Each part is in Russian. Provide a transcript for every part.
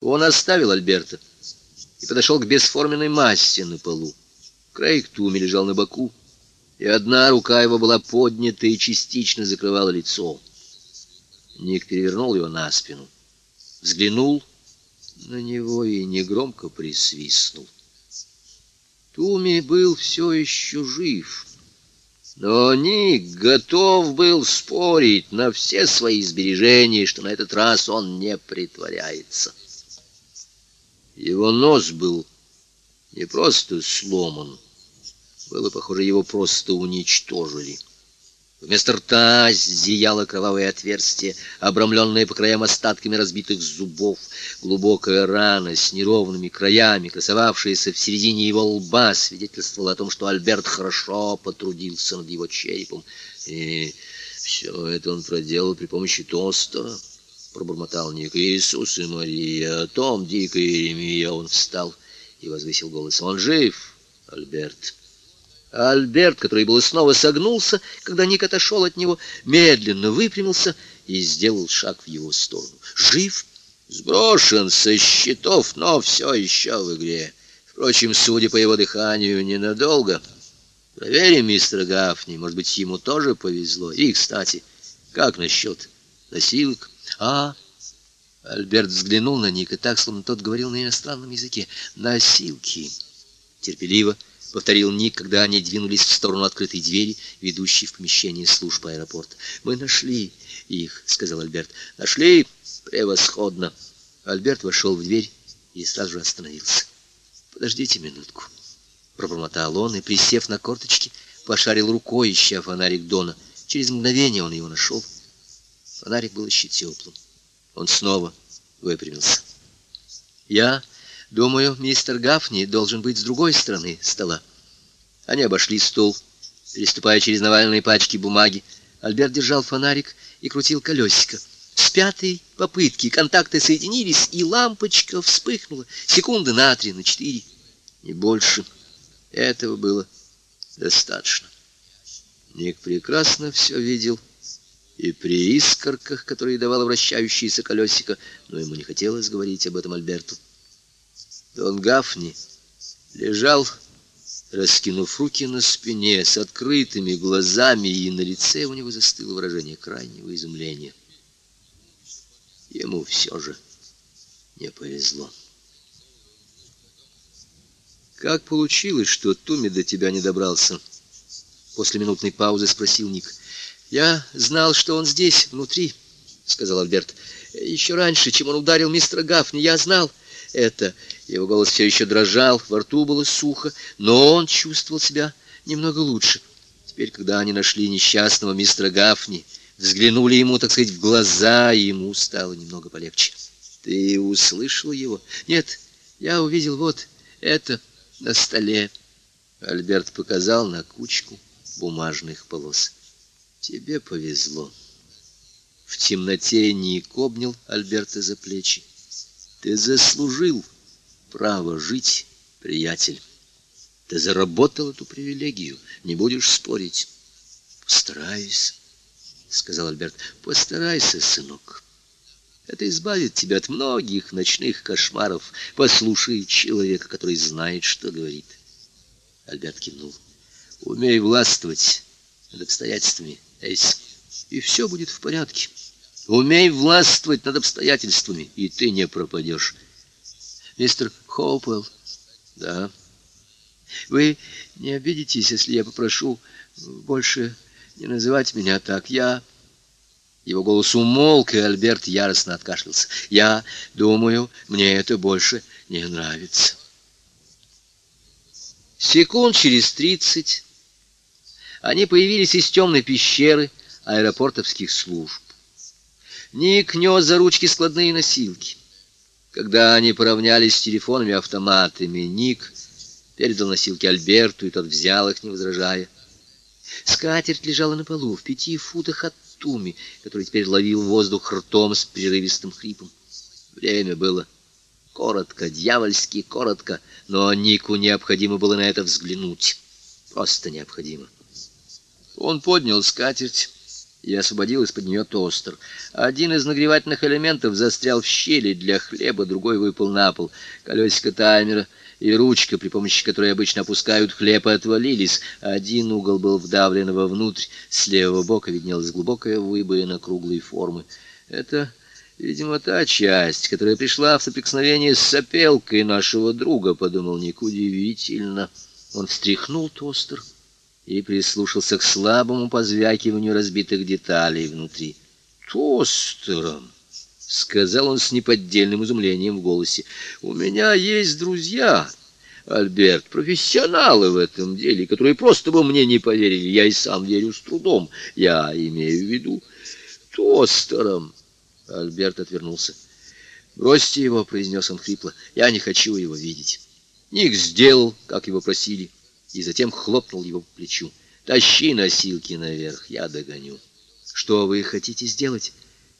Он оставил Альберта и подошел к бесформенной массе на полу. Крейг Туми лежал на боку, и одна рука его была поднята и частично закрывала лицо. Ник перевернул его на спину, взглянул на него и негромко присвистнул. Туми был все еще жив, но Ник готов был спорить на все свои сбережения, что на этот раз он не притворяется. Его нос был не просто сломан, было похоже, его просто уничтожили. Вместо рта зияло кровавое отверстие, обрамленное по краям остатками разбитых зубов. Глубокая рана с неровными краями, красовавшаяся в середине его лба, свидетельствовала о том, что Альберт хорошо потрудился над его черепом. И все это он проделал при помощи тостера. Пробормотал Ник. Иисус и Мария, Том, Дик и Еремия. Он встал и возвысил голос. Он жив, Альберт. Альберт, который был снова согнулся, когда Ник отошел от него, медленно выпрямился и сделал шаг в его сторону. Жив, сброшен со счетов, но все еще в игре. Впрочем, судя по его дыханию, ненадолго. Проверим мистера Гафни, может быть, ему тоже повезло. И, кстати, как насчет носилок? А, Альберт взглянул на Ника так, словно тот говорил на иностранном языке. Носилки. Терпеливо — повторил Ник, когда они двинулись в сторону открытой двери, ведущей в помещение служб аэропорта. «Мы нашли их», — сказал Альберт. «Нашли? Превосходно!» Альберт вошел в дверь и сразу же остановился. «Подождите минутку», — пробормотал он и, присев на корточки, пошарил рукой, ища фонарик Дона. Через мгновение он его нашел. Фонарик был еще теплым. Он снова выпрямился. «Я Думаю, мистер Гафни должен быть с другой стороны стола. Они обошли стол, переступая через наваленные пачки бумаги. Альберт держал фонарик и крутил колесико. С пятой попытки контакты соединились, и лампочка вспыхнула. Секунды на три, на четыре, не больше. Этого было достаточно. Ник прекрасно все видел и при искорках, которые давало вращающееся колесико, но ему не хотелось говорить об этом Альберту. Дон Гафни лежал, раскинув руки на спине, с открытыми глазами, и на лице у него застыло выражение крайнего изумления. Ему все же не повезло. «Как получилось, что Туми до тебя не добрался?» После минутной паузы спросил Ник. «Я знал, что он здесь, внутри», — сказал Альберт. «Еще раньше, чем он ударил мистера Гафни, я знал это. Его голос все еще дрожал, во рту было сухо, но он чувствовал себя немного лучше. Теперь, когда они нашли несчастного мистера Гафни, взглянули ему, так сказать, в глаза, ему стало немного полегче. Ты услышал его? Нет, я увидел вот это на столе. Альберт показал на кучку бумажных полос. Тебе повезло. В темноте Ник обнял Альберта за плечи. Ты заслужил право жить, приятель. Ты заработал эту привилегию, не будешь спорить. Постараюсь, сказал Альберт. Постарайся, сынок. Это избавит тебя от многих ночных кошмаров. Послушай человека, который знает, что говорит. Альберт кивнул. Умей властвовать над обстоятельствами, Эйс, и все будет в порядке. Умей властвовать над обстоятельствами, и ты не пропадешь. Мистер Хоупелл, да. Вы не обидитесь, если я попрошу больше не называть меня так. Я... Его голос умолк, и Альберт яростно откашлялся. Я думаю, мне это больше не нравится. Секунд через тридцать они появились из темной пещеры аэропортовских служб. Ник нес за ручки складные носилки. Когда они поравнялись с телефонами-автоматами, Ник передал носилки Альберту, и тот взял их, не возражая. Скатерть лежала на полу в пяти футах от Туми, который теперь ловил воздух ртом с прерывистым хрипом. Время было коротко, дьявольски коротко, но Нику необходимо было на это взглянуть. Просто необходимо. Он поднял скатерть и освободил из-под нее тостер. Один из нагревательных элементов застрял в щели для хлеба, другой выпал на пол. Колесико таймера и ручка, при помощи которой обычно опускают хлеб, отвалились. Один угол был вдавлен вовнутрь, с левого бока виднелась глубокая выбоина круглой формы. Это, видимо, та часть, которая пришла в соприкосновение с сопелкой нашего друга, — подумал Ник. Удивительно. Он встряхнул тостер и прислушался к слабому позвякиванию разбитых деталей внутри. «Тостером!» — сказал он с неподдельным изумлением в голосе. «У меня есть друзья, Альберт, профессионалы в этом деле, которые просто бы мне не поверили. Я и сам верю с трудом. Я имею в виду тостером». Альберт отвернулся. «Бросьте его», — произнес он хрипло. «Я не хочу его видеть». Ник сделал, как его просили и затем хлопнул его по плечу. «Тащи носилки наверх, я догоню». «Что вы хотите сделать?»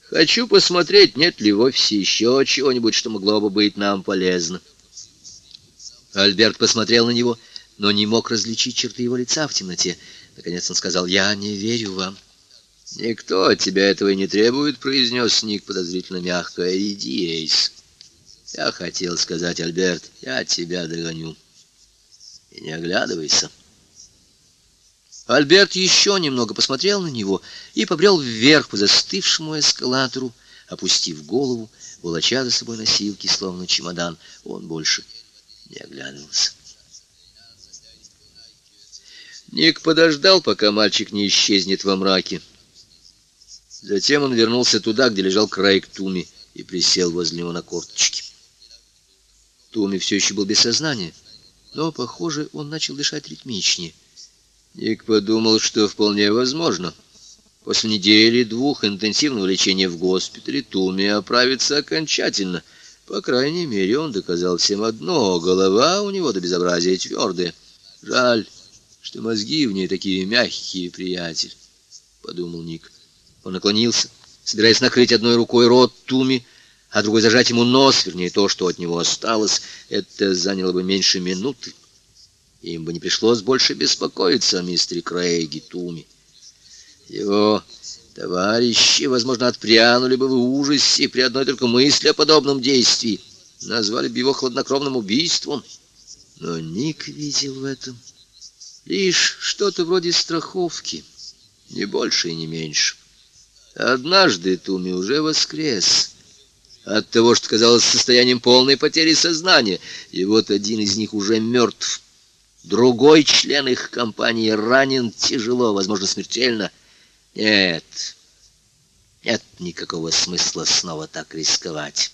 «Хочу посмотреть, нет ли в офисе еще чего-нибудь, что могло бы быть нам полезно». Альберт посмотрел на него, но не мог различить черты его лица в темноте. Наконец он сказал, «Я не верю вам». «Никто от тебя этого и не требует», — произнес Ник подозрительно мягко. «Иди, Эйс». «Я хотел сказать, Альберт, я тебя догоню» и не оглядывайся. Альберт еще немного посмотрел на него и побрел вверх по застывшему эскалатору, опустив голову, волоча за собой носилки, словно чемодан. Он больше не оглядывался. Ник подождал, пока мальчик не исчезнет во мраке. Затем он вернулся туда, где лежал Крайк Туми, и присел возле него на корточки. Туми все еще был без сознания но, похоже, он начал дышать ритмичнее. Ник подумал, что вполне возможно. После недели-двух интенсивного лечения в госпитале Туми оправится окончательно. По крайней мере, он доказал всем одно — голова у него до безобразия твердая. Жаль, что мозги в ней такие мягкие, приятель, — подумал Ник. Он наклонился, собираясь накрыть одной рукой рот Туми, — а другой зажать ему нос, вернее, то, что от него осталось, это заняло бы меньше минуты. Им бы не пришлось больше беспокоиться о мистере Крейге Туми. Его товарищи, возможно, отпрянули бы в ужасе при одной только мысли о подобном действии, назвали бы его хладнокровным убийством. Но Ник видел в этом лишь что-то вроде страховки, не больше и не меньше. Однажды Туми уже воскрес — от того, что казалось состоянием полной потери сознания. И вот один из них уже мертв. Другой член их компании ранен тяжело, возможно, смертельно. Нет, нет никакого смысла снова так рисковать.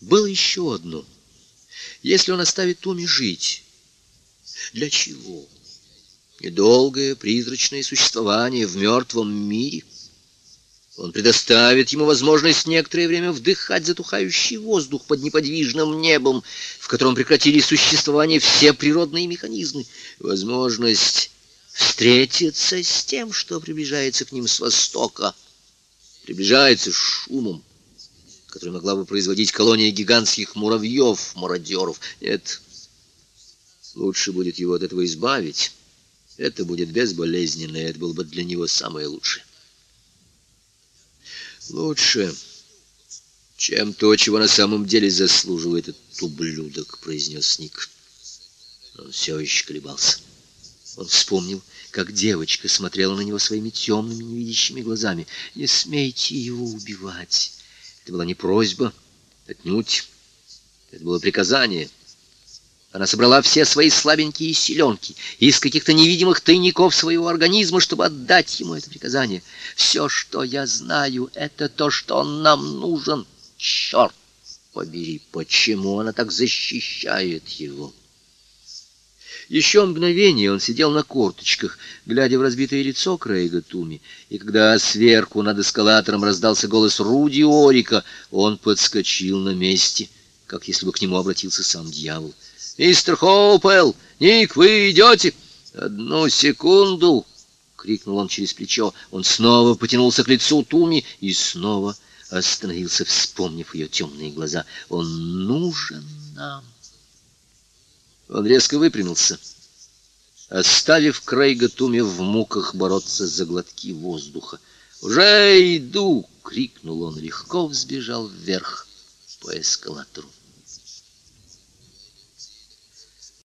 Было еще одно. Если он оставит Томи жить, для чего? Недолгое призрачное существование в мертвом мире — он предоставит ему возможность некоторое время вдыхать затухающий воздух под неподвижным небом, в котором прекратили существование все природные механизмы. Возможность встретиться с тем, что приближается к ним с востока. Приближается шумом, который могла бы производить колония гигантских муравьев, мародеров. Нет, лучше будет его от этого избавить. Это будет безболезненно, и это было бы для него самое лучшее. Лучше, чем то, чего на самом деле заслуживает этот ублюдок, произнес Ник. Он все еще колебался. Он вспомнил, как девочка смотрела на него своими темными, невидящими глазами. «Не смейте его убивать!» Это была не просьба, отнюдь. Это было приказание. Она собрала все свои слабенькие силенки из каких-то невидимых тайников своего организма, чтобы отдать ему это приказание. Все, что я знаю, это то, что он нам нужен. Черт побери, почему она так защищает его? Еще мгновение он сидел на корточках, глядя в разбитое лицо Крейга Туми, и когда сверху над эскалатором раздался голос Руди Орика, он подскочил на месте, как если бы к нему обратился сам дьявол. «Мистер Хоупелл! Ник, вы идете?» «Одну секунду!» — крикнул он через плечо. Он снова потянулся к лицу Туми и снова остановился, вспомнив ее темные глаза. «Он нужен нам!» Он резко выпрямился оставив Крейга Туми в муках бороться за глотки воздуха. «Уже иду!» — крикнул он, легко взбежал вверх по эскалатору.